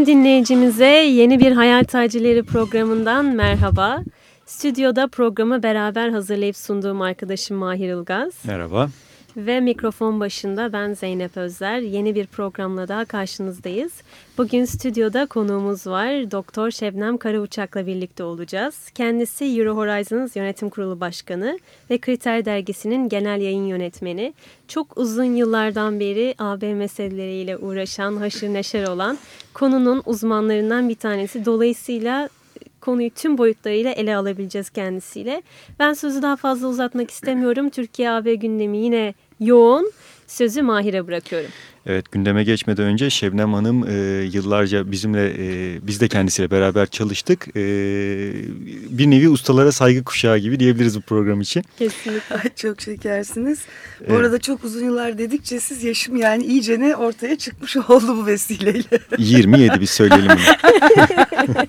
Tüm dinleyicimize yeni bir Hayal Tacirleri programından merhaba. Stüdyoda programı beraber hazırlayıp sunduğum arkadaşım Mahir Ilgaz. Merhaba. Ve mikrofon başında ben Zeynep Özler. Yeni bir programla daha karşınızdayız. Bugün stüdyoda konuğumuz var. Doktor Şebnem Karauçak'la birlikte olacağız. Kendisi Euro Horizons Yönetim Kurulu Başkanı ve Kriter Dergisi'nin genel yayın yönetmeni. Çok uzun yıllardan beri AB meseleleriyle uğraşan, haşır neşer olan konunun uzmanlarından bir tanesi. Dolayısıyla konuyu tüm boyutlarıyla ele alabileceğiz kendisiyle. Ben sözü daha fazla uzatmak istemiyorum. Türkiye-AB gündemi yine yoğun. Sözü Mahir'e bırakıyorum. Evet gündeme geçmeden önce Şebnem Hanım e, yıllarca bizimle e, biz de kendisiyle beraber çalıştık. E, bir nevi ustalara saygı kuşağı gibi diyebiliriz bu program için. Kesinlikle. Ay, çok şekersiniz. Bu evet. arada çok uzun yıllar dedikçe siz yaşım yani iyicene ortaya çıkmış oldu bu vesileyle. 27 biz söyleyelim bunu.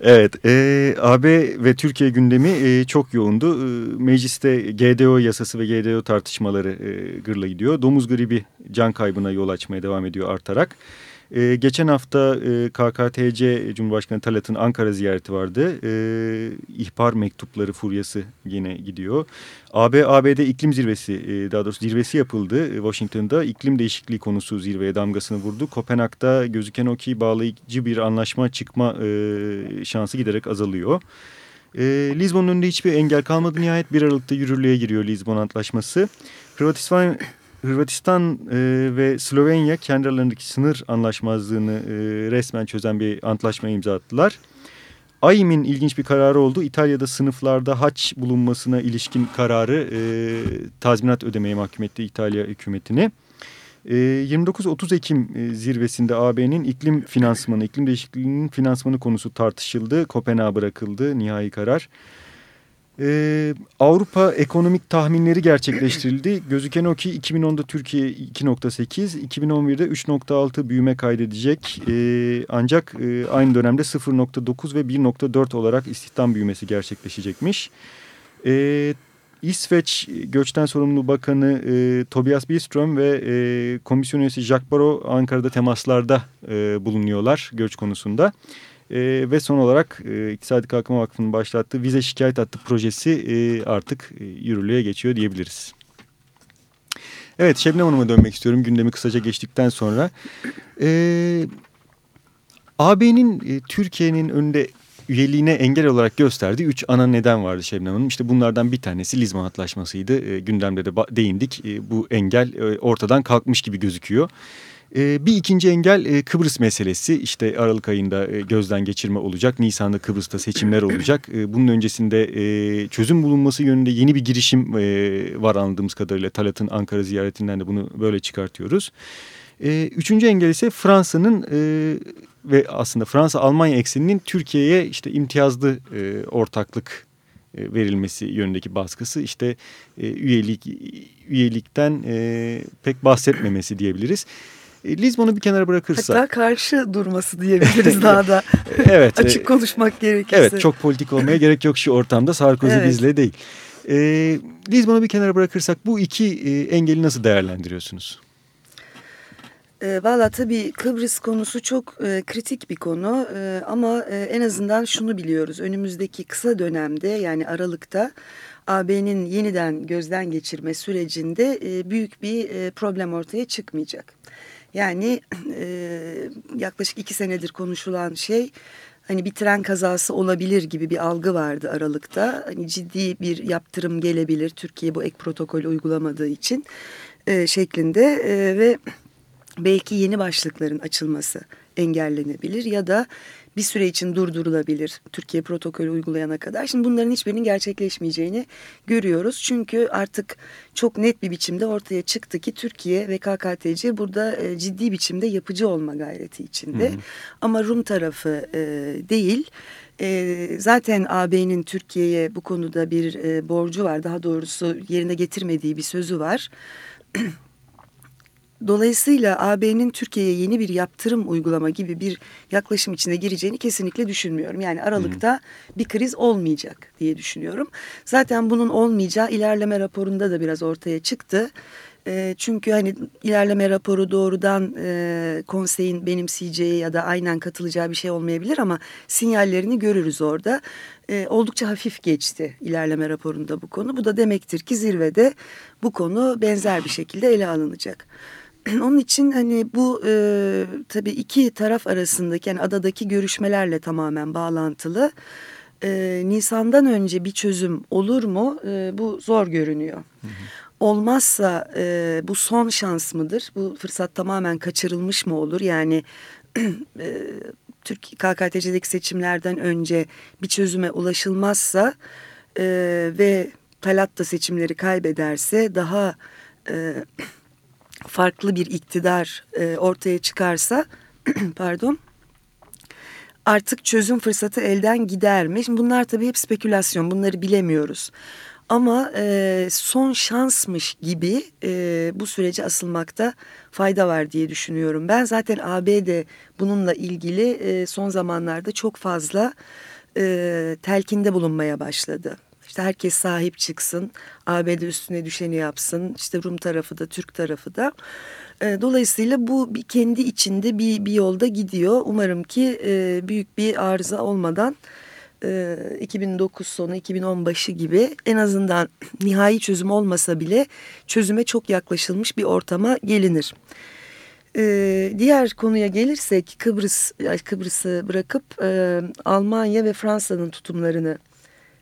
evet e, AB ve Türkiye gündemi e, çok yoğundu. E, mecliste GDO yasası ve GDO tartışmaları e, gırla gidiyor. Domuz gribi can kaybı kaybına yol açmaya devam ediyor artarak. Ee, geçen hafta e, KKTC Cumhurbaşkanı Talat'ın Ankara ziyareti vardı. Ee, ihbar mektupları furyası yine gidiyor. AB ABD iklim zirvesi e, daha doğrusu zirvesi yapıldı e, Washington'da. iklim değişikliği konusu zirveye damgasını vurdu. Kopenhag'da gözüken o ki bağlayıcı bir anlaşma çıkma e, şansı giderek azalıyor. E, Lizbon'un önünde hiçbir engel kalmadı nihayet. 1 Aralık'ta yürürlüğe giriyor Lizbon Antlaşması. Hırvatistan Hırvatistan e, ve Slovenya kendi aralarındaki sınır anlaşmazlığını e, resmen çözen bir antlaşma imza attılar. AYİM'in ilginç bir kararı oldu. İtalya'da sınıflarda haç bulunmasına ilişkin kararı e, tazminat ödemeye mahkum etti İtalya hükümetini. E, 29-30 Ekim e, zirvesinde AB'nin iklim finansmanı, iklim değişikliğinin finansmanı konusu tartışıldı. Kopenhag'a bırakıldı nihai karar. Ee, Avrupa ekonomik tahminleri gerçekleştirildi. Gözüken o ki 2010'da Türkiye 2.8, 2011'de 3.6 büyüme kaydedecek. Ee, ancak e, aynı dönemde 0.9 ve 1.4 olarak istihdam büyümesi gerçekleşecekmiş. Ee, İsveç Göçten Sorumlu Bakanı e, Tobias Billström ve e, komisyon üyesi Jacques Barrot Ankara'da temaslarda e, bulunuyorlar göç konusunda. E, ve son olarak e, İktisadi Kalkınma Vakfı'nın başlattığı vize şikayet hattı projesi e, artık e, yürürlüğe geçiyor diyebiliriz. Evet Şebnem Hanım'a dönmek istiyorum gündemi kısaca geçtikten sonra. E, AB'nin e, Türkiye'nin önünde üyeliğine engel olarak gösterdiği üç ana neden vardı Şebnem Hanım. İşte bunlardan bir tanesi Lizbon Antlaşması'ydı. E, gündemde de değindik. E, bu engel e, ortadan kalkmış gibi gözüküyor. Bir ikinci engel e, Kıbrıs meselesi. İşte Aralık ayında e, gözden geçirme olacak. Nisan'da Kıbrıs'ta seçimler olacak. E, bunun öncesinde çözüm bulunması yönünde yeni bir girişim var anladığımız kadarıyla. Talat'ın Ankara ziyaretinden de bunu böyle çıkartıyoruz. Üçüncü engel ise Fransa'nın ve aslında Fransa-Almanya ekseninin Türkiye'ye işte imtiyazlı ortaklık verilmesi yönündeki baskısı işte üyelik üyelikten pek bahsetmemesi diyebiliriz. E, Lizbon'u bir kenara bırakırsak. Hatta karşı durması diyebiliriz daha da. evet. Açık konuşmak gerekirse. Evet çok politik olmaya gerek yok şu ortamda Sarkozy evet. bizle değil. E, Lizbon'u bir kenara bırakırsak bu iki e, engeli nasıl değerlendiriyorsunuz? E, Valla tabii Kıbrıs konusu çok e, kritik bir konu e, ama e, en azından şunu biliyoruz. Önümüzdeki kısa dönemde yani Aralık'ta AB'nin yeniden gözden geçirme sürecinde e, büyük bir e, problem ortaya çıkmayacak. Yani e, yaklaşık iki senedir konuşulan şey hani bir tren kazası olabilir gibi bir algı vardı Aralık'ta. Hani ciddi bir yaptırım gelebilir Türkiye bu ek protokol uygulamadığı için e, şeklinde e, ve belki yeni başlıkların açılması engellenebilir ya da bir süre için durdurulabilir Türkiye protokolü uygulayana kadar. Şimdi bunların hiçbirinin gerçekleşmeyeceğini görüyoruz. Çünkü artık çok net bir biçimde ortaya çıktı ki Türkiye ve KKTC burada e, ciddi biçimde yapıcı olma gayreti içinde. Hı hı. Ama Rum tarafı e, değil. E, zaten AB'nin Türkiye'ye bu konuda bir e, borcu var. Daha doğrusu yerine getirmediği bir sözü var. Dolayısıyla AB'nin Türkiye'ye yeni bir yaptırım uygulama gibi bir yaklaşım içine gireceğini kesinlikle düşünmüyorum. Yani Aralık'ta bir kriz olmayacak diye düşünüyorum. Zaten bunun olmayacağı ilerleme raporunda da biraz ortaya çıktı. E, çünkü hani ilerleme raporu doğrudan e, konseyin benimseyeceği ya da aynen katılacağı bir şey olmayabilir ama sinyallerini görürüz orada. E, oldukça hafif geçti ilerleme raporunda bu konu. Bu da demektir ki zirvede bu konu benzer bir şekilde ele alınacak. Onun için hani bu e, tabii iki taraf arasındaki yani adadaki görüşmelerle tamamen bağlantılı. E, Nisan'dan önce bir çözüm olur mu? E, bu zor görünüyor. Hı hı. Olmazsa e, bu son şans mıdır? Bu fırsat tamamen kaçırılmış mı olur? Yani e, Türkiye KKTC'deki seçimlerden önce bir çözüme ulaşılmazsa e, ve Talat da seçimleri kaybederse daha e, farklı bir iktidar e, ortaya çıkarsa pardon artık çözüm fırsatı elden gider mi? Şimdi bunlar tabii hep spekülasyon bunları bilemiyoruz. Ama e, son şansmış gibi e, bu sürece asılmakta fayda var diye düşünüyorum. Ben zaten ABD bununla ilgili e, son zamanlarda çok fazla e, telkinde bulunmaya başladı. İşte herkes sahip çıksın, ABD üstüne düşeni yapsın, işte Rum tarafı da Türk tarafı da. E, dolayısıyla bu bir kendi içinde bir, bir yolda gidiyor. Umarım ki e, büyük bir arıza olmadan e, 2009 sonu 2010 başı gibi en azından nihai çözüm olmasa bile çözüme çok yaklaşılmış bir ortama gelinir. Ee, diğer konuya gelirsek Kıbrıs Kıbrıs'ı bırakıp e, Almanya ve Fransa'nın tutumlarını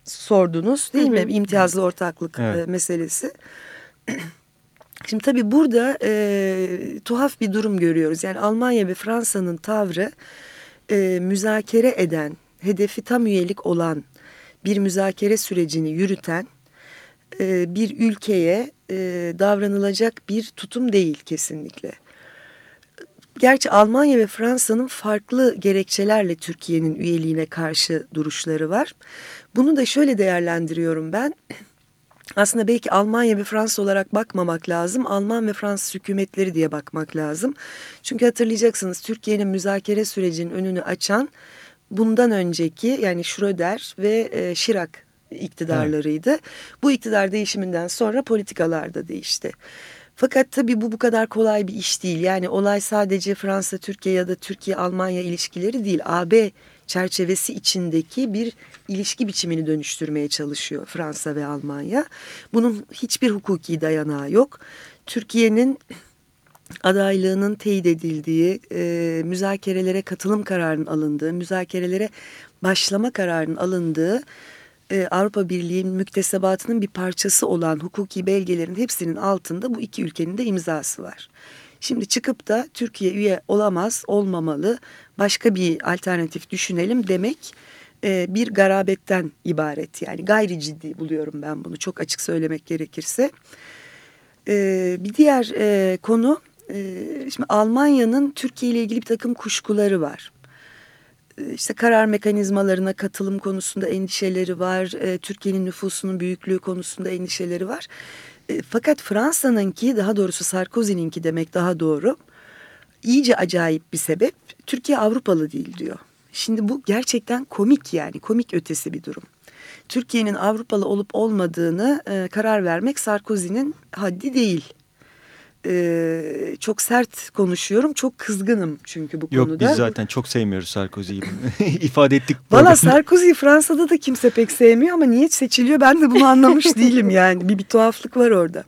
sordunuz değil hı hı. mi? İmtiyazlı ortaklık evet. E, meselesi. Şimdi tabii burada e, tuhaf bir durum görüyoruz. Yani Almanya ve Fransa'nın tavrı e, müzakere eden, hedefi tam üyelik olan bir müzakere sürecini yürüten e, bir ülkeye e, davranılacak bir tutum değil kesinlikle. Gerçi Almanya ve Fransa'nın farklı gerekçelerle Türkiye'nin üyeliğine karşı duruşları var. Bunu da şöyle değerlendiriyorum ben. Aslında belki Almanya ve Fransa olarak bakmamak lazım. Alman ve Fransız hükümetleri diye bakmak lazım. Çünkü hatırlayacaksınız Türkiye'nin müzakere sürecinin önünü açan bundan önceki yani Schröder ve e, Şirak iktidarlarıydı. Evet. Bu iktidar değişiminden sonra politikalar da değişti. Fakat tabii bu bu kadar kolay bir iş değil. Yani olay sadece Fransa-Türkiye ya da Türkiye-Almanya ilişkileri değil. AB çerçevesi içindeki bir ilişki biçimini dönüştürmeye çalışıyor Fransa ve Almanya. Bunun hiçbir hukuki dayanağı yok. Türkiye'nin adaylığının teyit edildiği, e, müzakerelere katılım kararının alındığı, müzakerelere başlama kararının alındığı e, Avrupa Birliği'nin müktesebatının bir parçası olan hukuki belgelerin hepsinin altında bu iki ülkenin de imzası var. Şimdi çıkıp da Türkiye üye olamaz, olmamalı, başka bir alternatif düşünelim demek e, bir garabetten ibaret. Yani gayri ciddi buluyorum ben bunu çok açık söylemek gerekirse. E, bir diğer e, konu, e, şimdi Almanya'nın Türkiye ile ilgili bir takım kuşkuları var. İşte karar mekanizmalarına katılım konusunda endişeleri var. E, Türkiye'nin nüfusunun büyüklüğü konusunda endişeleri var. E, fakat Fransa'nınki daha doğrusu Sarkozy'ninki demek daha doğru. İyice acayip bir sebep Türkiye Avrupalı değil diyor. Şimdi bu gerçekten komik yani komik ötesi bir durum. Türkiye'nin Avrupalı olup olmadığını e, karar vermek Sarkozy'nin haddi değil e, çok sert konuşuyorum. Çok kızgınım çünkü bu Yok, konuda. Yok biz zaten çok sevmiyoruz Sarkozy'yi. ifade ettik. Valla Sarkozy'yi Fransa'da da kimse pek sevmiyor ama niye seçiliyor ben de bunu anlamış değilim yani. Bir, bir tuhaflık var orada.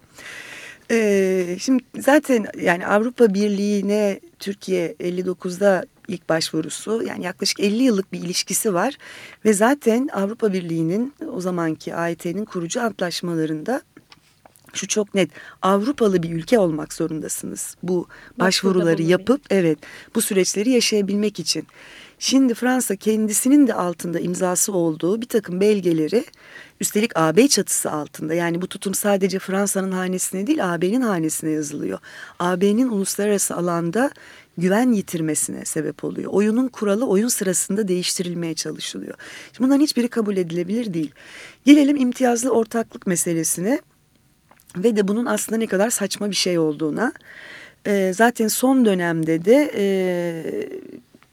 Ee, şimdi zaten yani Avrupa Birliği'ne Türkiye 59'da ilk başvurusu yani yaklaşık 50 yıllık bir ilişkisi var. Ve zaten Avrupa Birliği'nin o zamanki AYT'nin kurucu antlaşmalarında şu çok net Avrupalı bir ülke olmak zorundasınız. Bu başvuruları yapıp evet bu süreçleri yaşayabilmek için. Şimdi Fransa kendisinin de altında imzası olduğu bir takım belgeleri üstelik AB çatısı altında yani bu tutum sadece Fransa'nın hanesine değil AB'nin hanesine yazılıyor. AB'nin uluslararası alanda güven yitirmesine sebep oluyor. Oyunun kuralı oyun sırasında değiştirilmeye çalışılıyor. Şimdi bunların hiçbiri kabul edilebilir değil. Gelelim imtiyazlı ortaklık meselesine ve de bunun aslında ne kadar saçma bir şey olduğuna. E, zaten son dönemde de e,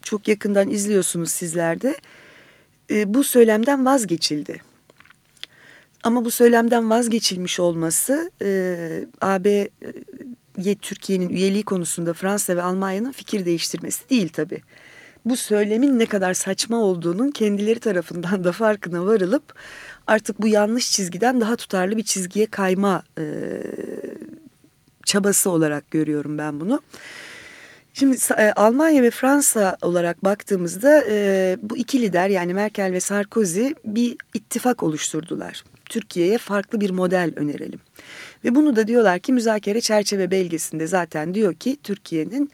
çok yakından izliyorsunuz sizler de e, bu söylemden vazgeçildi. Ama bu söylemden vazgeçilmiş olması e, AB Türkiye'nin üyeliği konusunda Fransa ve Almanya'nın fikir değiştirmesi değil tabii. Bu söylemin ne kadar saçma olduğunun kendileri tarafından da farkına varılıp artık bu yanlış çizgiden daha tutarlı bir çizgiye kayma e, çabası olarak görüyorum ben bunu. Şimdi e, Almanya ve Fransa olarak baktığımızda e, bu iki lider yani Merkel ve Sarkozy bir ittifak oluşturdular. Türkiye'ye farklı bir model önerelim. Ve bunu da diyorlar ki müzakere çerçeve belgesinde zaten diyor ki Türkiye'nin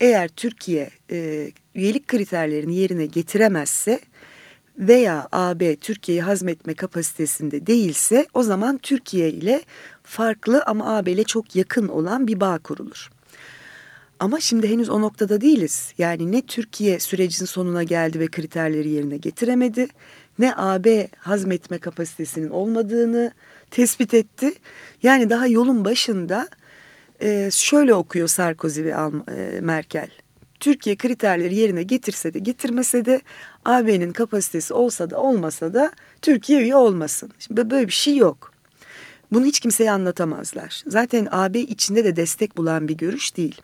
eğer Türkiye e, üyelik kriterlerini yerine getiremezse veya AB Türkiye'yi hazmetme kapasitesinde değilse o zaman Türkiye ile farklı ama AB ile çok yakın olan bir bağ kurulur. Ama şimdi henüz o noktada değiliz. Yani ne Türkiye sürecin sonuna geldi ve kriterleri yerine getiremedi ne AB hazmetme kapasitesinin olmadığını tespit etti. Yani daha yolun başında şöyle okuyor Sarkozy ve Merkel. Türkiye kriterleri yerine getirse de getirmese de AB'nin kapasitesi olsa da olmasa da Türkiye üye olmasın. Şimdi böyle bir şey yok. Bunu hiç kimseye anlatamazlar. Zaten AB içinde de destek bulan bir görüş değil.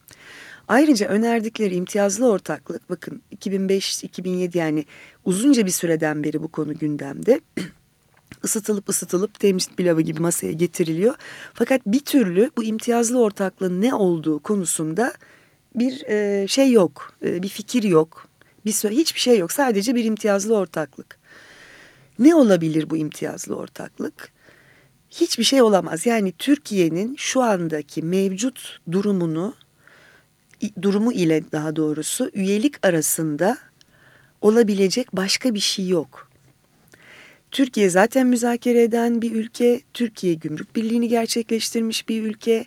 Ayrıca önerdikleri imtiyazlı ortaklık bakın 2005-2007 yani uzunca bir süreden beri bu konu gündemde. ısıtılıp ısıtılıp temizlik pilavı gibi masaya getiriliyor. Fakat bir türlü bu imtiyazlı ortaklığın ne olduğu konusunda bir e, şey yok, e, bir fikir yok, bir hiçbir şey yok. Sadece bir imtiyazlı ortaklık. Ne olabilir bu imtiyazlı ortaklık? Hiçbir şey olamaz. Yani Türkiye'nin şu andaki mevcut durumunu durumu ile daha doğrusu üyelik arasında olabilecek başka bir şey yok. Türkiye zaten müzakere eden bir ülke, Türkiye gümrük birliğini gerçekleştirmiş bir ülke.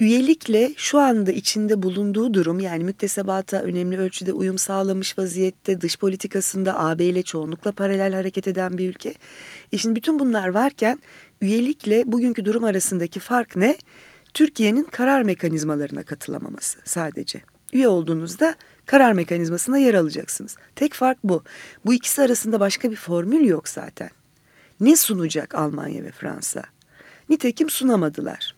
Üyelikle şu anda içinde bulunduğu durum yani müktesebata önemli ölçüde uyum sağlamış vaziyette dış politikasında AB ile çoğunlukla paralel hareket eden bir ülke. E şimdi bütün bunlar varken üyelikle bugünkü durum arasındaki fark ne? Türkiye'nin karar mekanizmalarına katılamaması sadece. Üye olduğunuzda karar mekanizmasına yer alacaksınız. Tek fark bu. Bu ikisi arasında başka bir formül yok zaten. Ne sunacak Almanya ve Fransa? Nitekim sunamadılar.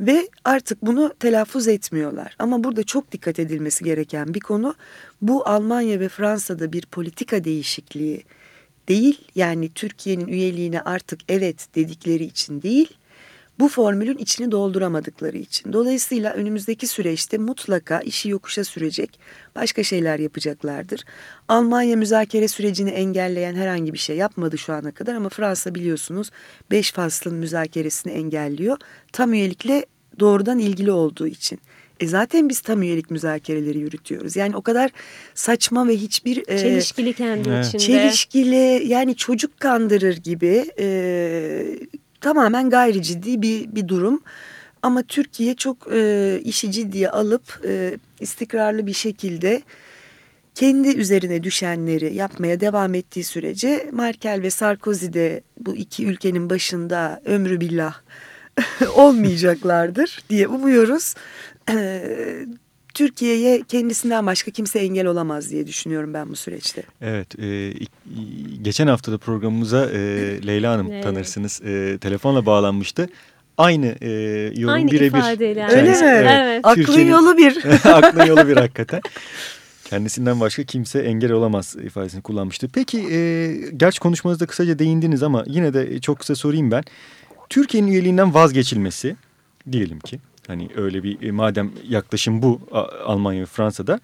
Ve artık bunu telaffuz etmiyorlar. Ama burada çok dikkat edilmesi gereken bir konu bu Almanya ve Fransa'da bir politika değişikliği değil. Yani Türkiye'nin üyeliğine artık evet dedikleri için değil bu formülün içini dolduramadıkları için. Dolayısıyla önümüzdeki süreçte mutlaka işi yokuşa sürecek başka şeyler yapacaklardır. Almanya müzakere sürecini engelleyen herhangi bir şey yapmadı şu ana kadar ama Fransa biliyorsunuz beş faslın müzakeresini engelliyor. Tam üyelikle doğrudan ilgili olduğu için. E zaten biz tam üyelik müzakereleri yürütüyoruz. Yani o kadar saçma ve hiçbir... E, çelişkili kendi evet. içinde. Çelişkili yani çocuk kandırır gibi e, tamamen gayri ciddi bir, bir durum. Ama Türkiye çok e, işi ciddiye alıp e, istikrarlı bir şekilde kendi üzerine düşenleri yapmaya devam ettiği sürece Merkel ve Sarkozy de bu iki ülkenin başında ömrü billah olmayacaklardır diye umuyoruz. Türkiye'ye kendisinden başka kimse engel olamaz diye düşünüyorum ben bu süreçte. Evet, e, geçen haftada programımıza e, Leyla Hanım evet. tanırsınız e, telefonla bağlanmıştı. Aynı e, yorum Aynı birebir. Öyle mi? Evet. evet. Aklın yolu bir. aklın yolu bir hakikaten. Kendisinden başka kimse engel olamaz ifadesini kullanmıştı. Peki, e, gerçi konuşmanızda kısaca değindiniz ama yine de çok kısa sorayım ben. Türkiye'nin üyeliğinden vazgeçilmesi diyelim ki Hani öyle bir e, madem yaklaşım bu Almanya ve Fransa'da.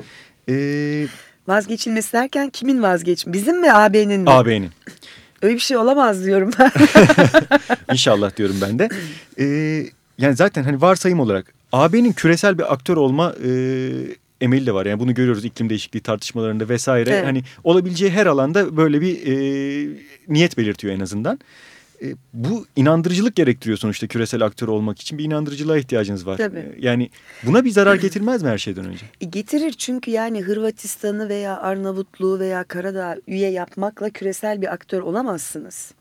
E, Vazgeçilmesi derken kimin vazgeçmesi? Bizim mi AB'nin mi? AB'nin. Öyle bir şey olamaz diyorum ben. İnşallah diyorum ben de. Ee, yani zaten hani varsayım olarak AB'nin küresel bir aktör olma e, emeli de var. Yani bunu görüyoruz iklim değişikliği tartışmalarında vesaire. Evet. Hani olabileceği her alanda böyle bir e, niyet belirtiyor en azından. E, bu inandırıcılık gerektiriyor sonuçta küresel aktör olmak için bir inandırıcılığa ihtiyacınız var. Tabii. E, yani buna bir zarar getirmez mi her şeyden önce? E, Getirir çünkü yani Hırvatistan'ı veya Arnavutluğu veya Karadağ üye yapmakla küresel bir aktör olamazsınız.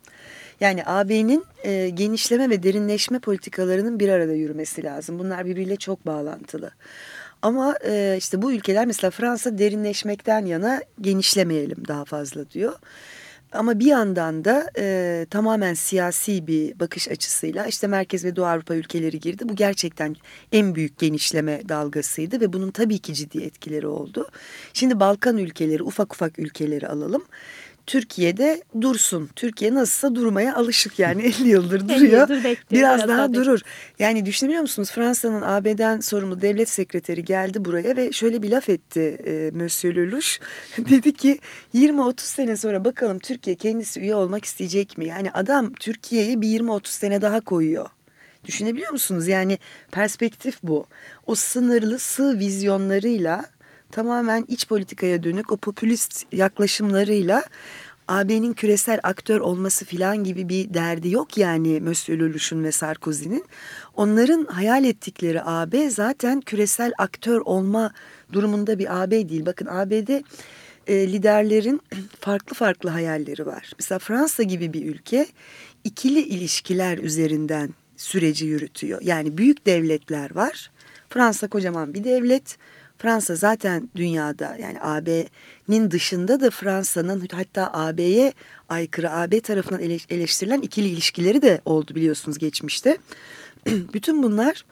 Yani AB'nin e, genişleme ve derinleşme politikalarının bir arada yürümesi lazım. Bunlar birbiriyle çok bağlantılı. Ama e, işte bu ülkeler mesela Fransa derinleşmekten yana genişlemeyelim daha fazla diyor. Ama bir yandan da e, tamamen siyasi bir bakış açısıyla işte Merkez ve Doğu Avrupa ülkeleri girdi. Bu gerçekten en büyük genişleme dalgasıydı ve bunun tabii ki ciddi etkileri oldu. Şimdi Balkan ülkeleri, ufak ufak ülkeleri alalım. Türkiye'de dursun. Türkiye nasılsa durmaya alışık yani 50 yıldır 50 duruyor. yıldır bekliyor, Biraz daha daha durur. Yani düşünebiliyor musunuz Fransa'nın AB'den sorumlu devlet sekreteri geldi buraya ve şöyle bir laf etti e, Monsieur Lelouch. Dedi ki 20-30 sene sonra bakalım Türkiye kendisi üye olmak isteyecek mi? Yani adam Türkiye'yi bir 20-30 sene daha koyuyor. Düşünebiliyor musunuz? Yani perspektif bu. O sınırlı sığ vizyonlarıyla tamamen iç politikaya dönük o popülist yaklaşımlarıyla AB'nin küresel aktör olması filan gibi bir derdi yok yani Monsieur Lelouch'un ve Sarkozy'nin. Onların hayal ettikleri AB zaten küresel aktör olma durumunda bir AB değil. Bakın AB'de e, liderlerin farklı farklı hayalleri var. Mesela Fransa gibi bir ülke ikili ilişkiler üzerinden süreci yürütüyor. Yani büyük devletler var. Fransa kocaman bir devlet. Fransa zaten dünyada yani AB'nin dışında da Fransa'nın hatta AB'ye aykırı AB tarafından eleş- eleştirilen ikili ilişkileri de oldu biliyorsunuz geçmişte. Bütün bunlar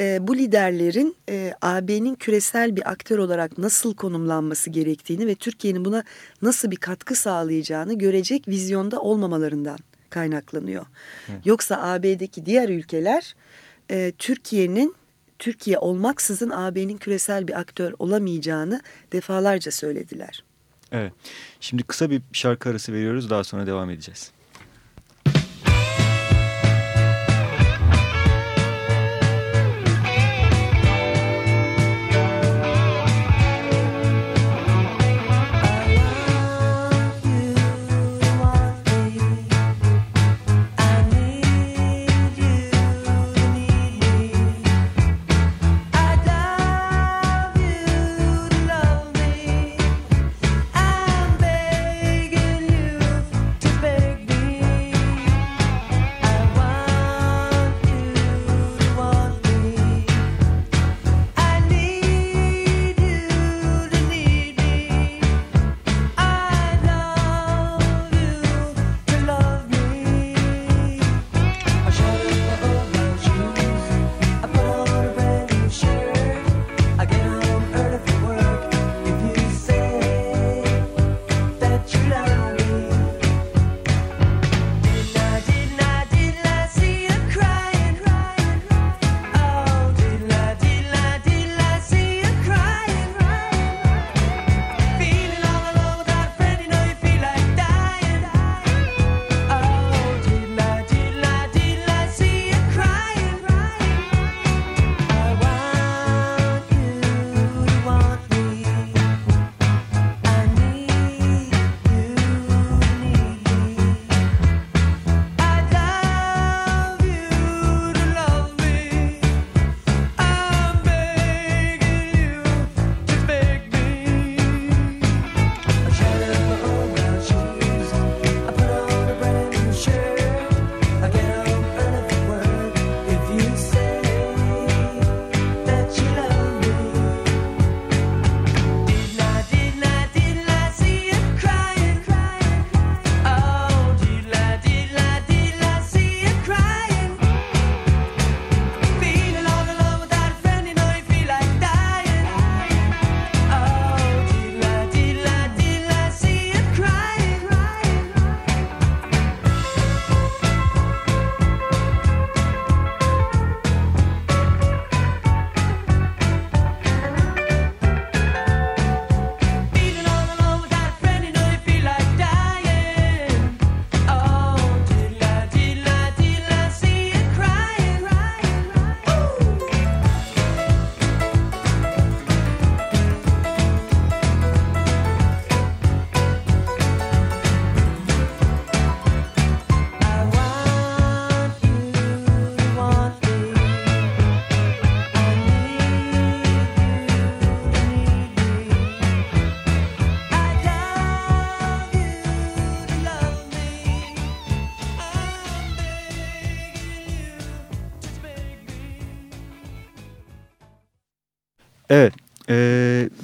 e, bu liderlerin e, AB'nin küresel bir aktör olarak nasıl konumlanması gerektiğini ve Türkiye'nin buna nasıl bir katkı sağlayacağını görecek vizyonda olmamalarından kaynaklanıyor. Yoksa AB'deki diğer ülkeler e, Türkiye'nin Türkiye olmaksızın AB'nin küresel bir aktör olamayacağını defalarca söylediler. Evet. Şimdi kısa bir şarkı arası veriyoruz. Daha sonra devam edeceğiz.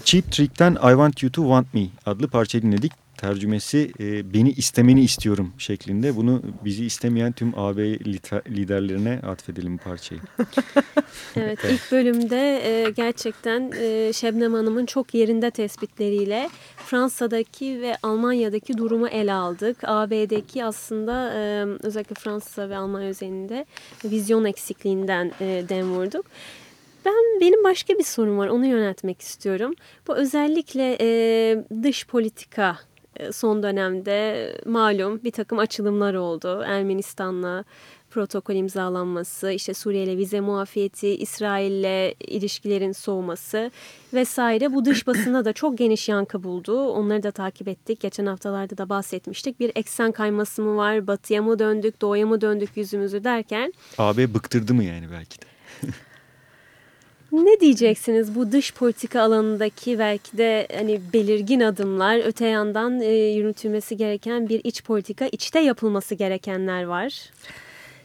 Cheap Trick'ten I Want You To Want Me adlı parçayı dinledik. Tercümesi e, beni istemeni istiyorum şeklinde. Bunu bizi istemeyen tüm AB liderlerine atfedelim parçayı. evet ilk bölümde e, gerçekten e, Şebnem Hanım'ın çok yerinde tespitleriyle Fransa'daki ve Almanya'daki durumu ele aldık. AB'deki aslında e, özellikle Fransa ve Almanya özelinde vizyon eksikliğinden e, dem vurduk. Ben benim başka bir sorum var. Onu yöneltmek istiyorum. Bu özellikle e, dış politika e, son dönemde malum bir takım açılımlar oldu. Ermenistan'la protokol imzalanması, işte Suriye ile vize muafiyeti, İsrail ile ilişkilerin soğuması vesaire bu dış basında da çok geniş yankı buldu. Onları da takip ettik. Geçen haftalarda da bahsetmiştik. Bir eksen kayması mı var? Batıya mı döndük, doğuya mı döndük yüzümüzü derken. AB bıktırdı mı yani belki de? Ne diyeceksiniz bu dış politika alanındaki belki de hani belirgin adımlar öte yandan e, yürütülmesi gereken bir iç politika içte yapılması gerekenler var.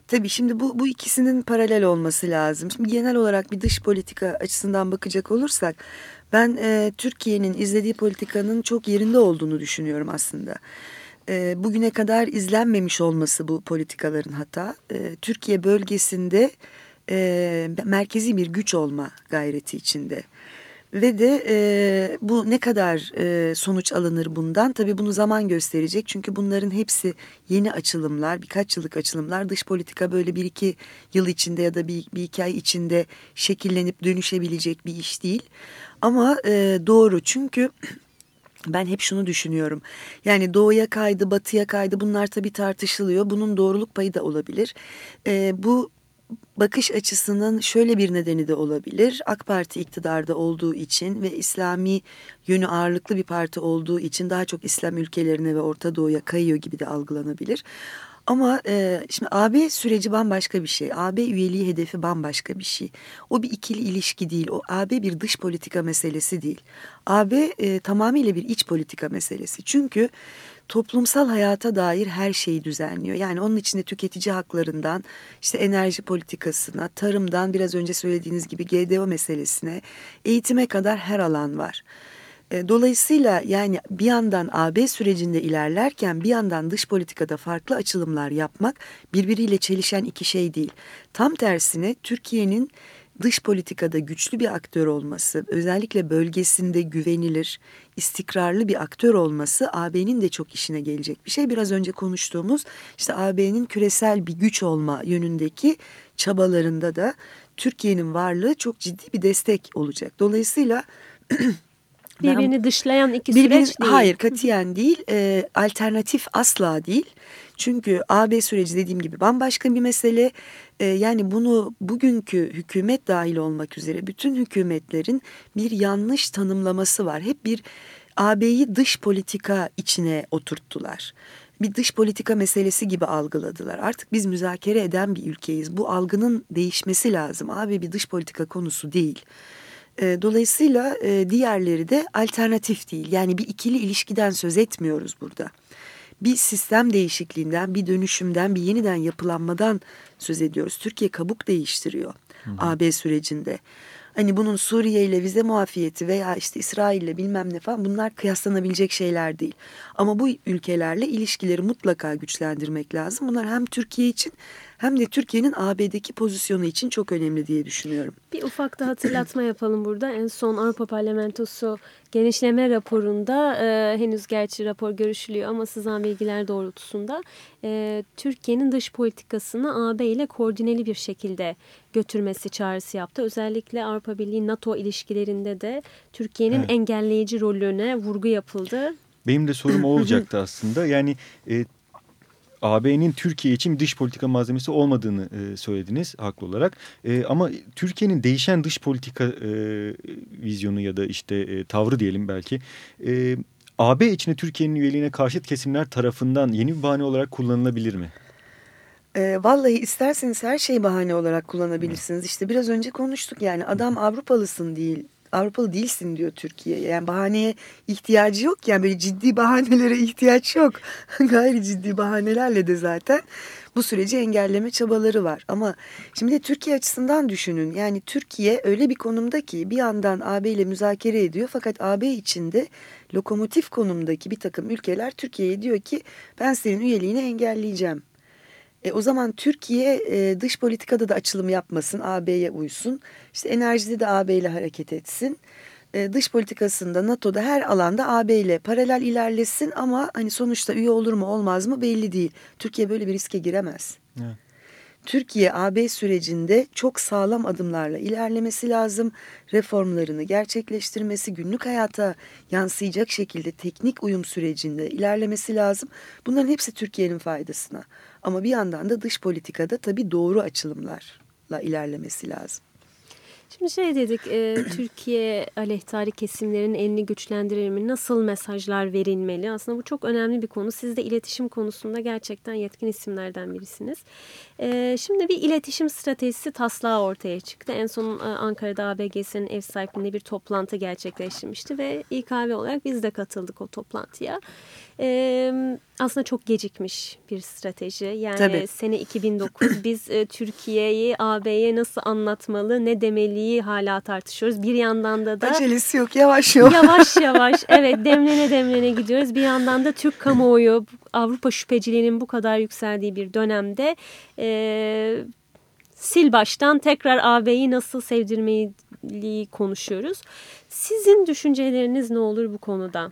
Tabii şimdi bu, bu ikisinin paralel olması lazım. Şimdi genel olarak bir dış politika açısından bakacak olursak ben e, Türkiye'nin izlediği politikanın çok yerinde olduğunu düşünüyorum aslında. E, bugüne kadar izlenmemiş olması bu politikaların hata. E, Türkiye bölgesinde e, merkezi bir güç olma gayreti içinde. Ve de e, bu ne kadar e, sonuç alınır bundan tabii bunu zaman gösterecek. Çünkü bunların hepsi yeni açılımlar birkaç yıllık açılımlar dış politika böyle bir iki yıl içinde ya da bir, bir iki ay içinde şekillenip dönüşebilecek bir iş değil. Ama e, doğru çünkü ben hep şunu düşünüyorum. Yani doğuya kaydı, batıya kaydı bunlar tabii tartışılıyor. Bunun doğruluk payı da olabilir. E, bu bakış açısının şöyle bir nedeni de olabilir. AK Parti iktidarda olduğu için ve İslami yönü ağırlıklı bir parti olduğu için daha çok İslam ülkelerine ve Orta Doğu'ya kayıyor gibi de algılanabilir. Ama e, şimdi AB süreci bambaşka bir şey. AB üyeliği hedefi bambaşka bir şey. O bir ikili ilişki değil. O AB bir dış politika meselesi değil. AB e, tamamıyla bir iç politika meselesi. Çünkü toplumsal hayata dair her şeyi düzenliyor. Yani onun içinde tüketici haklarından işte enerji politikasına, tarımdan biraz önce söylediğiniz gibi GDO meselesine, eğitime kadar her alan var. E, dolayısıyla yani bir yandan AB sürecinde ilerlerken bir yandan dış politikada farklı açılımlar yapmak birbiriyle çelişen iki şey değil. Tam tersine Türkiye'nin dış politikada güçlü bir aktör olması, özellikle bölgesinde güvenilir, istikrarlı bir aktör olması AB'nin de çok işine gelecek bir şey. Biraz önce konuştuğumuz işte AB'nin küresel bir güç olma yönündeki çabalarında da Türkiye'nin varlığı çok ciddi bir destek olacak. Dolayısıyla birbirini ben, dışlayan iki birbirini, süreç değil. Hayır katiyen değil. E, alternatif asla değil. Çünkü AB süreci dediğim gibi bambaşka bir mesele. E, yani bunu bugünkü hükümet dahil olmak üzere bütün hükümetlerin bir yanlış tanımlaması var. Hep bir AB'yi dış politika içine oturttular bir dış politika meselesi gibi algıladılar. Artık biz müzakere eden bir ülkeyiz. Bu algının değişmesi lazım. Abi bir dış politika konusu değil. E, dolayısıyla e, diğerleri de alternatif değil. Yani bir ikili ilişkiden söz etmiyoruz burada. Bir sistem değişikliğinden, bir dönüşümden, bir yeniden yapılanmadan söz ediyoruz. Türkiye kabuk değiştiriyor Hı. AB sürecinde. Hani bunun Suriye ile vize muafiyeti veya işte İsrail ile bilmem ne falan bunlar kıyaslanabilecek şeyler değil. Ama bu ülkelerle ilişkileri mutlaka güçlendirmek lazım. Bunlar hem Türkiye için hem de Türkiye'nin AB'deki pozisyonu için çok önemli diye düşünüyorum. Bir ufak da hatırlatma yapalım burada. En son Avrupa Parlamentosu genişleme raporunda e, henüz gerçi rapor görüşülüyor ama sızan bilgiler doğrultusunda e, Türkiye'nin dış politikasını AB ile koordineli bir şekilde götürmesi çağrısı yaptı. Özellikle Avrupa Birliği NATO ilişkilerinde de Türkiye'nin evet. engelleyici rolüne vurgu yapıldı. Benim de sorum olacaktı aslında. Yani e, AB'nin Türkiye için dış politika malzemesi olmadığını e, söylediniz haklı olarak. E, ama Türkiye'nin değişen dış politika e, vizyonu ya da işte e, tavrı diyelim belki... E, AB içinde Türkiye'nin üyeliğine karşıt kesimler tarafından yeni bir bahane olarak kullanılabilir mi? E, vallahi isterseniz her şeyi bahane olarak kullanabilirsiniz. İşte biraz önce konuştuk yani adam Avrupalısın değil Avrupalı değilsin diyor Türkiye. Yani bahaneye ihtiyacı yok yani böyle ciddi bahanelere ihtiyaç yok. Gayri ciddi bahanelerle de zaten bu süreci engelleme çabaları var. Ama şimdi de Türkiye açısından düşünün. Yani Türkiye öyle bir konumda ki bir yandan AB ile müzakere ediyor fakat AB içinde lokomotif konumdaki bir takım ülkeler Türkiye'ye diyor ki ben senin üyeliğini engelleyeceğim. E, o zaman Türkiye e, dış politikada da açılım yapmasın, AB'ye uysun. İşte enerjide de AB ile hareket etsin. E, dış politikasında NATO'da her alanda AB ile paralel ilerlesin ama hani sonuçta üye olur mu olmaz mı belli değil. Türkiye böyle bir riske giremez. Evet. Türkiye AB sürecinde çok sağlam adımlarla ilerlemesi lazım. Reformlarını gerçekleştirmesi, günlük hayata yansıyacak şekilde teknik uyum sürecinde ilerlemesi lazım. Bunların hepsi Türkiye'nin faydasına. Ama bir yandan da dış politikada tabii doğru açılımlarla ilerlemesi lazım. Şimdi şey dedik, e, Türkiye aleyhtari kesimlerin elini güçlendirir mi? Nasıl mesajlar verilmeli? Aslında bu çok önemli bir konu. Siz de iletişim konusunda gerçekten yetkin isimlerden birisiniz. E, şimdi bir iletişim stratejisi taslağı ortaya çıktı. En son e, Ankara'da ABG'sinin ev sahipliğinde bir toplantı gerçekleştirmişti ve İKV olarak biz de katıldık o toplantıya. E, aslında çok gecikmiş bir strateji. Yani Tabii. sene 2009 biz e, Türkiye'yi AB'ye nasıl anlatmalı, ne demeliyi hala tartışıyoruz. Bir yandan da da... Acelesi yok, yavaş yavaş. Yavaş yavaş, evet demlene demlene gidiyoruz. Bir yandan da Türk kamuoyu, Avrupa şüpheciliğinin bu kadar yükseldiği bir dönemde... E, sil baştan tekrar AB'yi nasıl sevdirmeyi konuşuyoruz. Sizin düşünceleriniz ne olur bu konuda?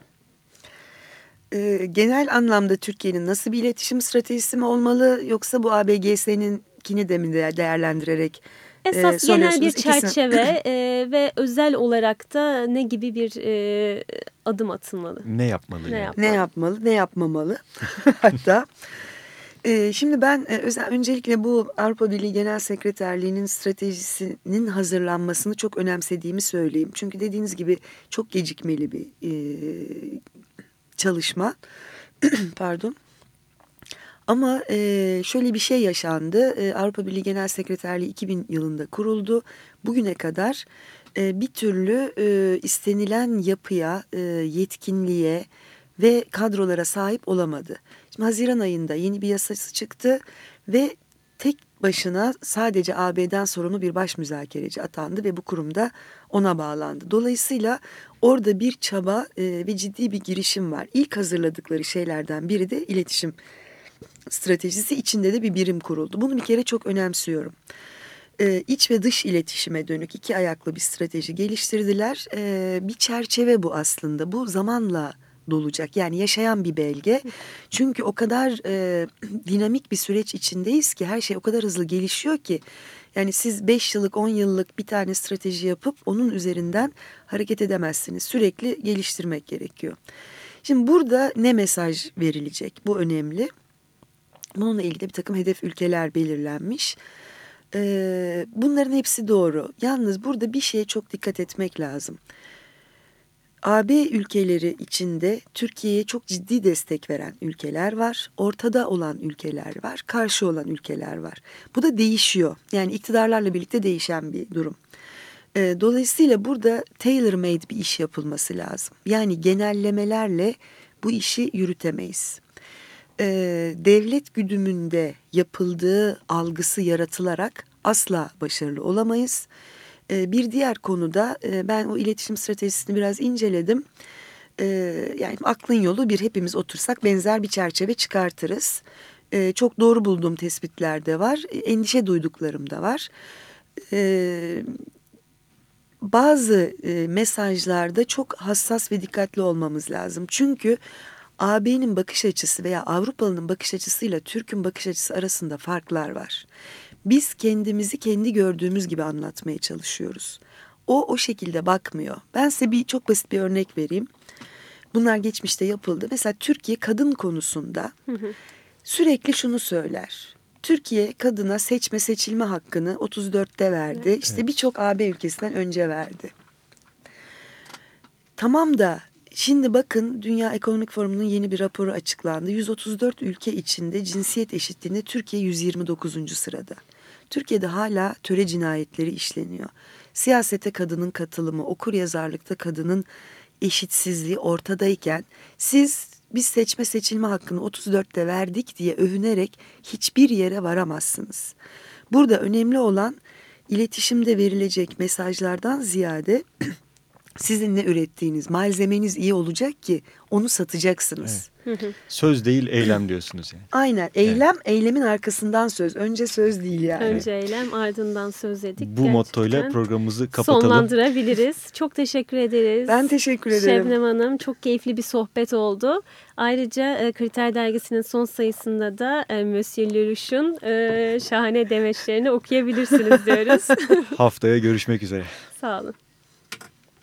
E, genel anlamda Türkiye'nin nasıl bir iletişim stratejisi mi olmalı yoksa bu ABGS'ninkini de mi değerlendirerek e, Esas e, genel bir çerçeve e, ve özel olarak da ne gibi bir e, adım atılmalı? Ne yapmalı? Ne, yani? yapmalı? ne yapmalı, ne yapmamalı? Hatta e, şimdi ben e, özel, öncelikle bu Avrupa Birliği Genel Sekreterliği'nin stratejisinin hazırlanmasını çok önemsediğimi söyleyeyim. Çünkü dediğiniz gibi çok gecikmeli bir e, çalışma. Pardon. Ama e, şöyle bir şey yaşandı. E, Avrupa Birliği Genel Sekreterliği 2000 yılında kuruldu. Bugüne kadar e, bir türlü e, istenilen yapıya, e, yetkinliğe ve kadrolara sahip olamadı. Şimdi Haziran ayında yeni bir yasası çıktı ve tek başına sadece AB'den sorumlu bir baş müzakereci atandı ve bu kurumda ona bağlandı. Dolayısıyla orada bir çaba e, ve ciddi bir girişim var. İlk hazırladıkları şeylerden biri de iletişim stratejisi içinde de bir birim kuruldu. Bunu bir kere çok önemsiyorum. Ee, iç ve dış iletişime dönük iki ayaklı bir strateji geliştirdiler. Ee, bir çerçeve bu aslında. Bu zamanla dolacak. Yani yaşayan bir belge. Çünkü o kadar e, dinamik bir süreç içindeyiz ki her şey o kadar hızlı gelişiyor ki. Yani siz 5 yıllık 10 yıllık bir tane strateji yapıp onun üzerinden hareket edemezsiniz. Sürekli geliştirmek gerekiyor. Şimdi burada ne mesaj verilecek? Bu önemli. Bununla ilgili bir takım hedef ülkeler belirlenmiş. Ee, bunların hepsi doğru. Yalnız burada bir şeye çok dikkat etmek lazım. AB ülkeleri içinde Türkiye'ye çok ciddi destek veren ülkeler var. Ortada olan ülkeler var. Karşı olan ülkeler var. Bu da değişiyor. Yani iktidarlarla birlikte değişen bir durum. Ee, dolayısıyla burada tailor made bir iş yapılması lazım. Yani genellemelerle bu işi yürütemeyiz. Ee, devlet güdümünde yapıldığı algısı yaratılarak asla başarılı olamayız. Ee, bir diğer konuda e, ben o iletişim stratejisini biraz inceledim. Ee, yani aklın yolu bir hepimiz otursak benzer bir çerçeve çıkartırız. Ee, çok doğru bulduğum tespitler de var. Endişe duyduklarım da var. Bazı e, mesajlarda çok hassas ve dikkatli olmamız lazım. Çünkü AB'nin bakış açısı veya Avrupalı'nın bakış açısıyla Türk'ün bakış açısı arasında farklar var. Biz kendimizi kendi gördüğümüz gibi anlatmaya çalışıyoruz. O o şekilde bakmıyor. Ben size bir çok basit bir örnek vereyim. Bunlar geçmişte yapıldı. Mesela Türkiye kadın konusunda sürekli şunu söyler. Türkiye kadına seçme seçilme hakkını 34'te verdi. Evet. İşte birçok AB ülkesinden önce verdi. Tamam da Şimdi bakın Dünya Ekonomik Forumu'nun yeni bir raporu açıklandı. 134 ülke içinde cinsiyet eşitliğinde Türkiye 129. sırada. Türkiye'de hala töre cinayetleri işleniyor. Siyasete kadının katılımı, okur yazarlıkta kadının eşitsizliği ortadayken siz biz seçme seçilme hakkını 34'te verdik diye övünerek hiçbir yere varamazsınız. Burada önemli olan iletişimde verilecek mesajlardan ziyade sizin ne ürettiğiniz malzemeniz iyi olacak ki onu satacaksınız. Söz değil eylem diyorsunuz yani. Aynen eylem eylemin arkasından söz. Önce söz değil yani. Önce eylem ardından söz dedik. Bu Gerçekten mottoyla programımızı kapatalım. Sonlandırabiliriz. Çok teşekkür ederiz. Ben teşekkür ederim. Şebnem Hanım çok keyifli bir sohbet oldu. Ayrıca e, Kriter Dergisi'nin son sayısında da e, Monsieur Lelouch'un e, şahane demeçlerini okuyabilirsiniz diyoruz. Haftaya görüşmek üzere. Sağ olun.